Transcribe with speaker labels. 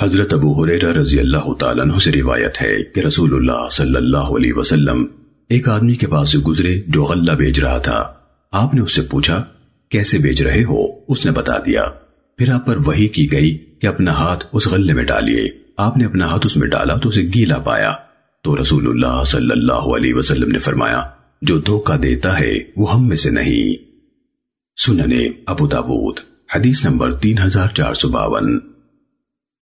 Speaker 1: حضرت ابو حریرہ رضی اللہ تعالیٰ عنہ سے روایت ہے کہ رسول اللہ صلی اللہ علیہ وسلم ایک آدمی کے پاس سے گزرے جو غلہ بیچ رہا تھا۔ آپ نے اس سے پوچھا، کیسے بیچ رہے ہو؟ اس نے بتا دیا۔ پھر آپ پر وہی کی گئی کہ اپنا ہاتھ اس غلے میں ڈالیے۔ آپ نے اپنا ہاتھ اس میں ڈالا تو اسے گیلا پایا۔ تو رسول اللہ صلی اللہ علیہ وسلم نے فرمایا، جو دھوکہ دیتا ہے وہ ہم میں سے نہیں۔ سننے ابو داود، حدیث نمبر تین ہزار چار سو باون۔